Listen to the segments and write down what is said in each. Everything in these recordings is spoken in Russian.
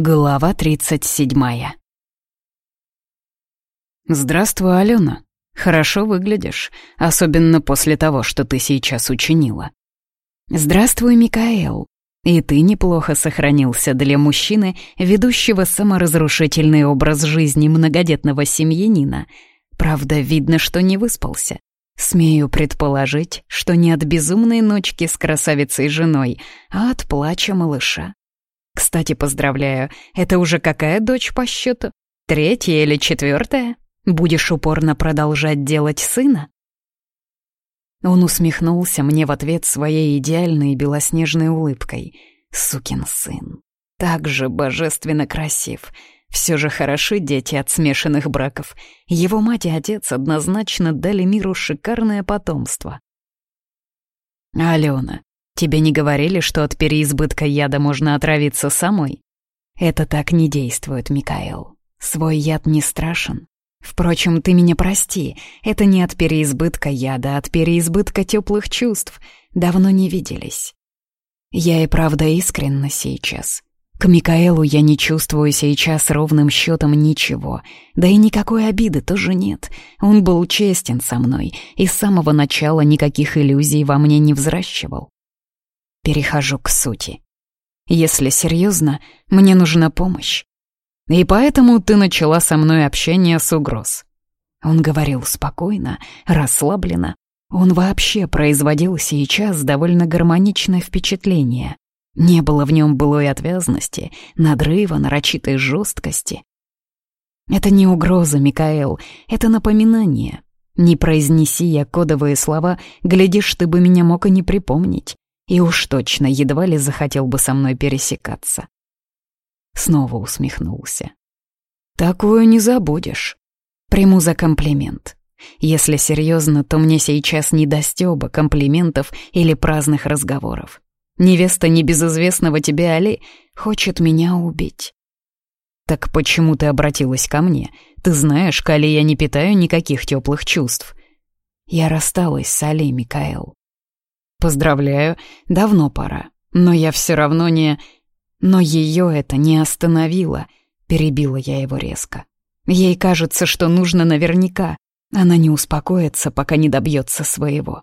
Глава 37 «Здравствуй, Алена. Хорошо выглядишь, особенно после того, что ты сейчас учинила». «Здравствуй, Микаэл. И ты неплохо сохранился для мужчины, ведущего саморазрушительный образ жизни многодетного семьянина. Правда, видно, что не выспался. Смею предположить, что не от безумной ночки с красавицей женой, а от плача малыша. Кстати, поздравляю, это уже какая дочь по счету? Третья или четвертая? Будешь упорно продолжать делать сына? Он усмехнулся мне в ответ своей идеальной белоснежной улыбкой. Сукин сын. Так же божественно красив. Все же хороши дети от смешанных браков. Его мать и отец однозначно дали миру шикарное потомство. «Алена, Тебе не говорили, что от переизбытка яда можно отравиться самой? Это так не действует, Микаэл. Свой яд не страшен. Впрочем, ты меня прости, это не от переизбытка яда, а от переизбытка теплых чувств. Давно не виделись. Я и правда искренна сейчас. К Микаэлу я не чувствую сейчас ровным счетом ничего, да и никакой обиды тоже нет. Он был честен со мной и с самого начала никаких иллюзий во мне не взращивал перехожу к сути. Если серьезно, мне нужна помощь. И поэтому ты начала со мной общение с угроз. Он говорил спокойно, расслабленно. Он вообще производил сейчас довольно гармоничное впечатление. Не было в нем былой отвязности, надрыва, нарочитой жесткости. Это не угроза, Микаэл, это напоминание. Не произнеси я кодовые слова, глядишь, ты бы меня мог и не припомнить и уж точно едва ли захотел бы со мной пересекаться. Снова усмехнулся. «Такую не забудешь. Приму за комплимент. Если серьезно, то мне сейчас не до стёба комплиментов или праздных разговоров. Невеста небезызвестного тебе Али хочет меня убить». «Так почему ты обратилась ко мне? Ты знаешь, Али я не питаю никаких теплых чувств». «Я рассталась с Али, Микаэл. Поздравляю, давно пора. Но я все равно не... Но ее это не остановило, перебила я его резко. Ей кажется, что нужно наверняка. Она не успокоится, пока не добьется своего.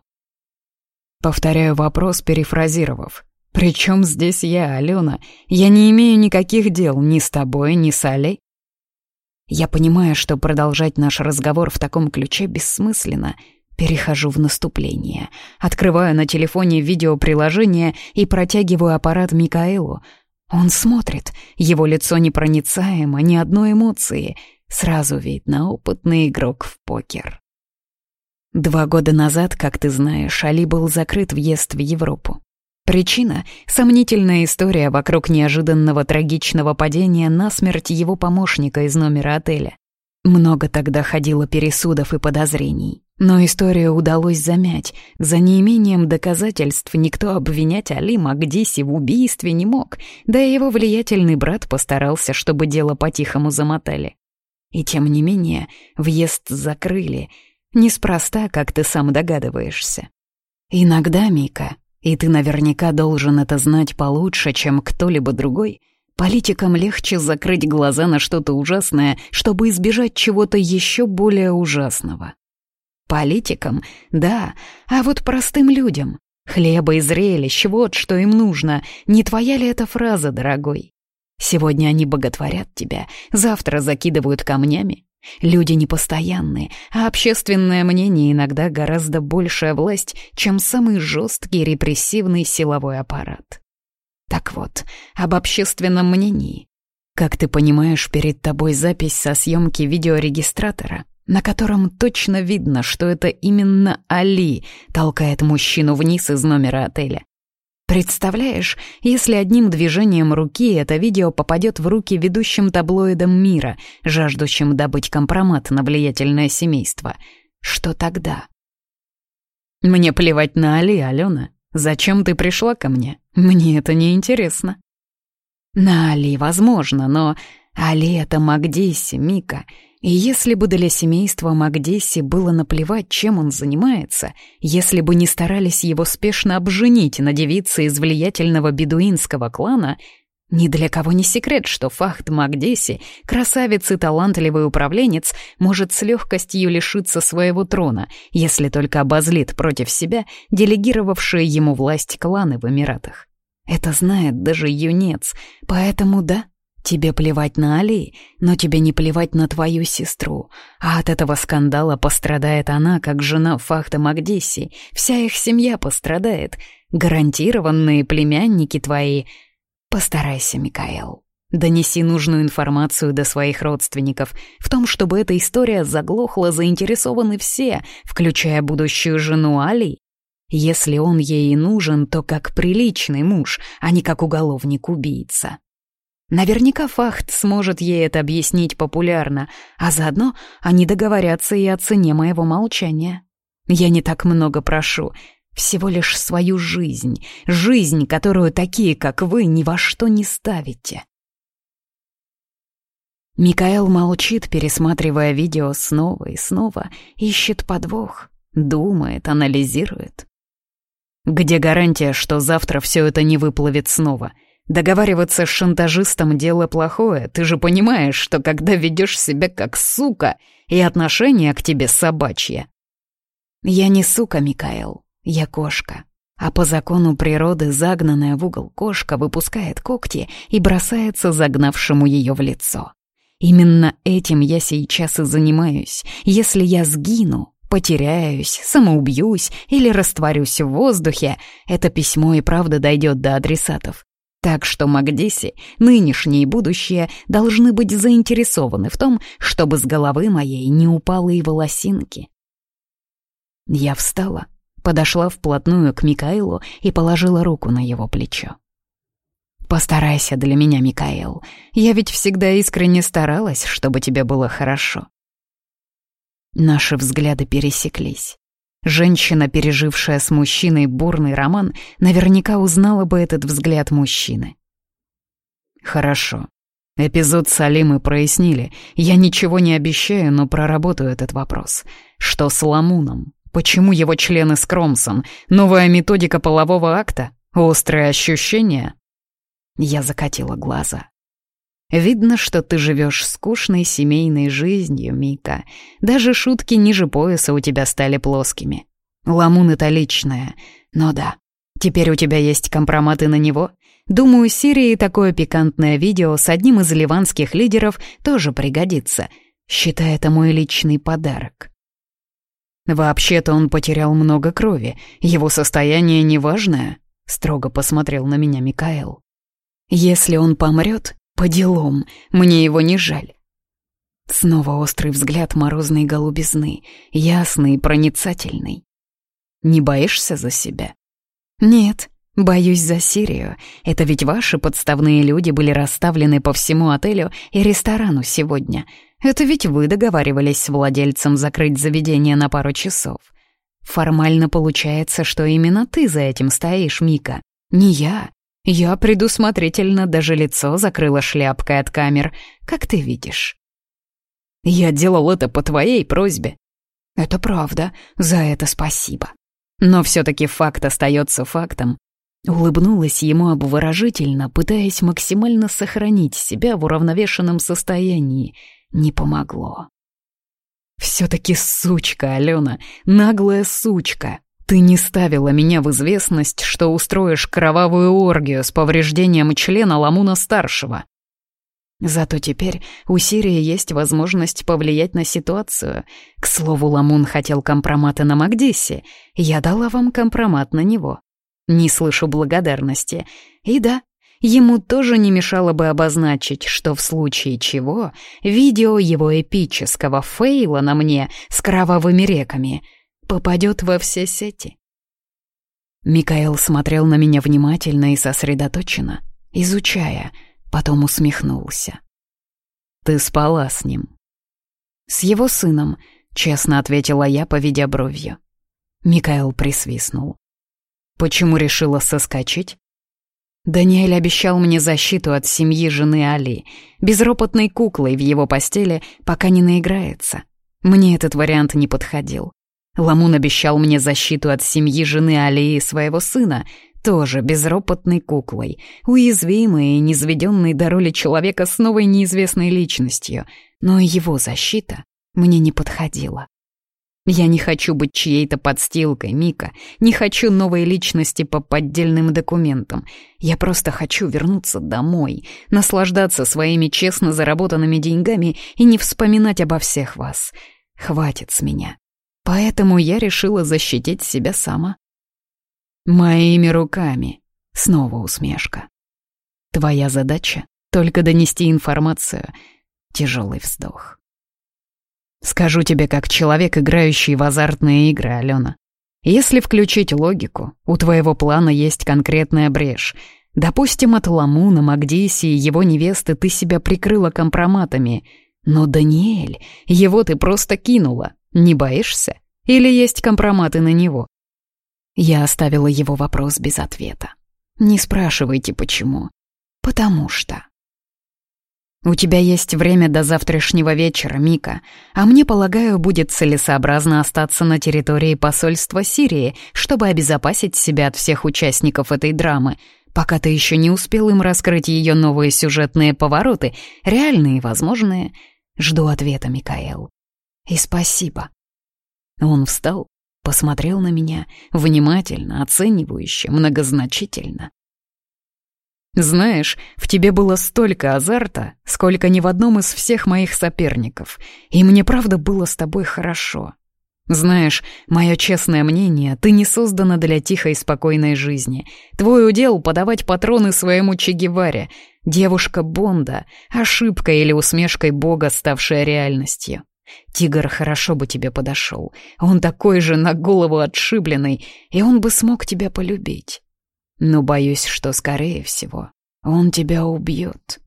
Повторяю вопрос, перефразировав. «Причем здесь я, Алена? Я не имею никаких дел ни с тобой, ни с Алей». Я понимаю, что продолжать наш разговор в таком ключе бессмысленно — Перехожу в наступление. Открываю на телефоне видеоприложение и протягиваю аппарат Микаэлу. Он смотрит, его лицо непроницаемо, ни одной эмоции. Сразу видно, опытный игрок в покер. Два года назад, как ты знаешь, Али был закрыт въезд в Европу. Причина — сомнительная история вокруг неожиданного трагичного падения насмерть его помощника из номера отеля. Много тогда ходило пересудов и подозрений. Но историю удалось замять. За неимением доказательств никто обвинять Али Магдиси в убийстве не мог, да и его влиятельный брат постарался, чтобы дело по-тихому замотали. И тем не менее, въезд закрыли. Неспроста, как ты сам догадываешься. Иногда, Мика, и ты наверняка должен это знать получше, чем кто-либо другой, политикам легче закрыть глаза на что-то ужасное, чтобы избежать чего-то еще более ужасного. Политикам, да, а вот простым людям. Хлеба и зрелищ, вот что им нужно. Не твоя ли эта фраза, дорогой? Сегодня они боготворят тебя, завтра закидывают камнями. Люди непостоянные, а общественное мнение иногда гораздо большая власть, чем самый жесткий репрессивный силовой аппарат. Так вот, об общественном мнении. Как ты понимаешь, перед тобой запись со съемки видеорегистратора — на котором точно видно, что это именно Али толкает мужчину вниз из номера отеля. Представляешь, если одним движением руки это видео попадет в руки ведущим таблоидам мира, жаждущим добыть компромат на влиятельное семейство, что тогда? Мне плевать на Али, Алена. Зачем ты пришла ко мне? Мне это не интересно. На Али возможно, но Али — это Магдиси, Мика — и если бы для семейства Магдесси было наплевать, чем он занимается, если бы не старались его спешно обженить на девице из влиятельного бедуинского клана, Ни для кого не секрет, что Фахт Магдеси, красавец и талантливый управленец, может с легкостью лишиться своего трона, если только обозлит против себя делегировавшие ему власть кланы в Эмиратах. Это знает даже юнец, поэтому да, тебе плевать на Али, но тебе не плевать на твою сестру, а от этого скандала пострадает она, как жена Фахта Магдиси, вся их семья пострадает, гарантированные племянники твои — Постарайся, Микаэл. Донеси нужную информацию до своих родственников. В том, чтобы эта история заглохла, заинтересованы все, включая будущую жену Али. Если он ей и нужен, то как приличный муж, а не как уголовник-убийца. Наверняка Фахт сможет ей это объяснить популярно, а заодно они договорятся и о цене моего молчания. Я не так много прошу, всего лишь свою жизнь, жизнь, которую такие, как вы, ни во что не ставите. Микаэл молчит, пересматривая видео снова и снова, ищет подвох, думает, анализирует. Где гарантия, что завтра все это не выплывет снова? Договариваться с шантажистом — дело плохое. Ты же понимаешь, что когда ведешь себя как сука, и отношение к тебе собачье. Я не сука, Микаэл. Я кошка. А по закону природы загнанная в угол кошка выпускает когти и бросается загнавшему ее в лицо. Именно этим я сейчас и занимаюсь. Если я сгину, потеряюсь, самоубьюсь или растворюсь в воздухе, это письмо и правда дойдет до адресатов. Так что Магдиси, нынешнее и будущее, должны быть заинтересованы в том, чтобы с головы моей не упало и волосинки. Я встала подошла вплотную к Микаэлу и положила руку на его плечо. «Постарайся для меня, Микаэл. Я ведь всегда искренне старалась, чтобы тебе было хорошо». Наши взгляды пересеклись. Женщина, пережившая с мужчиной бурный роман, наверняка узнала бы этот взгляд мужчины. «Хорошо. Эпизод с Алимой прояснили. Я ничего не обещаю, но проработаю этот вопрос. Что с Ламуном? Почему его члены скромсон? Новая методика полового акта? Острые ощущения? Я закатила глаза. Видно, что ты живешь скучной семейной жизнью, Мика. Даже шутки ниже пояса у тебя стали плоскими. Ламун — это личное. Но да, теперь у тебя есть компроматы на него. Думаю, Сирии такое пикантное видео с одним из ливанских лидеров тоже пригодится. Считай это мой личный подарок. «Вообще-то он потерял много крови. Его состояние неважное», — строго посмотрел на меня Микаэл. «Если он помрет, по делам, мне его не жаль». Снова острый взгляд морозной голубизны, ясный и проницательный. «Не боишься за себя?» «Нет, боюсь за Сирию. Это ведь ваши подставные люди были расставлены по всему отелю и ресторану сегодня. Это ведь вы договаривались с владельцем закрыть заведение на пару часов. Формально получается, что именно ты за этим стоишь, Мика. Не я. Я предусмотрительно даже лицо закрыла шляпкой от камер, как ты видишь. Я делал это по твоей просьбе. Это правда, за это спасибо. Но все-таки факт остается фактом. Улыбнулась ему обворожительно, пытаясь максимально сохранить себя в уравновешенном состоянии — не помогло. «Все-таки сучка, Алена, наглая сучка. Ты не ставила меня в известность, что устроишь кровавую оргию с повреждением члена Ламуна-старшего. Зато теперь у Сирии есть возможность повлиять на ситуацию. К слову, Ламун хотел компромата на Магдисе. Я дала вам компромат на него. Не слышу благодарности. И да, Ему тоже не мешало бы обозначить, что в случае чего видео его эпического фейла на мне с кровавыми реками попадет во все сети. Микаэл смотрел на меня внимательно и сосредоточенно, изучая, потом усмехнулся. «Ты спала с ним?» «С его сыном», — честно ответила я, поведя бровью. Микаэл присвистнул. «Почему решила соскочить?» Даниэль обещал мне защиту от семьи жены Али, безропотной куклой в его постели, пока не наиграется. Мне этот вариант не подходил. Ламун обещал мне защиту от семьи жены Али и своего сына, тоже безропотной куклой, уязвимой и низведенной до роли человека с новой неизвестной личностью, но его защита мне не подходила. Я не хочу быть чьей-то подстилкой, Мика. Не хочу новой личности по поддельным документам. Я просто хочу вернуться домой, наслаждаться своими честно заработанными деньгами и не вспоминать обо всех вас. Хватит с меня. Поэтому я решила защитить себя сама. Моими руками. Снова усмешка. Твоя задача — только донести информацию. Тяжелый вздох. Скажу тебе как человек, играющий в азартные игры, Алена. Если включить логику, у твоего плана есть конкретная брешь. Допустим, от Ламуна, Магдиси и его невесты ты себя прикрыла компроматами. Но Даниэль, его ты просто кинула. Не боишься? Или есть компроматы на него? Я оставила его вопрос без ответа. Не спрашивайте, почему. Потому что... «У тебя есть время до завтрашнего вечера, Мика, а мне, полагаю, будет целесообразно остаться на территории посольства Сирии, чтобы обезопасить себя от всех участников этой драмы, пока ты еще не успел им раскрыть ее новые сюжетные повороты, реальные и возможные. Жду ответа, Микаэл. И спасибо». Он встал, посмотрел на меня, внимательно, оценивающе, многозначительно. Знаешь, в тебе было столько азарта, сколько ни в одном из всех моих соперников, и мне правда было с тобой хорошо. Знаешь, мое честное мнение, ты не создана для тихой и спокойной жизни. Твой удел — подавать патроны своему Че Геваре. Девушка Бонда — ошибка или усмешкой Бога, ставшая реальностью. Тигр хорошо бы тебе подошел. Он такой же на голову отшибленный, и он бы смог тебя полюбить. Но боюсь, что, скорее всего, он тебя убьет.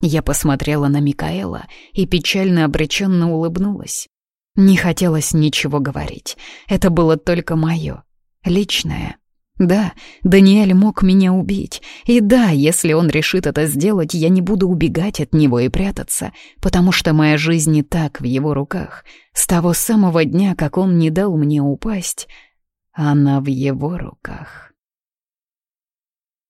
Я посмотрела на Микаэла и печально обреченно улыбнулась. Не хотелось ничего говорить. Это было только мое, личное. Да, Даниэль мог меня убить. И да, если он решит это сделать, я не буду убегать от него и прятаться, потому что моя жизнь не так в его руках. С того самого дня, как он не дал мне упасть, она в его руках.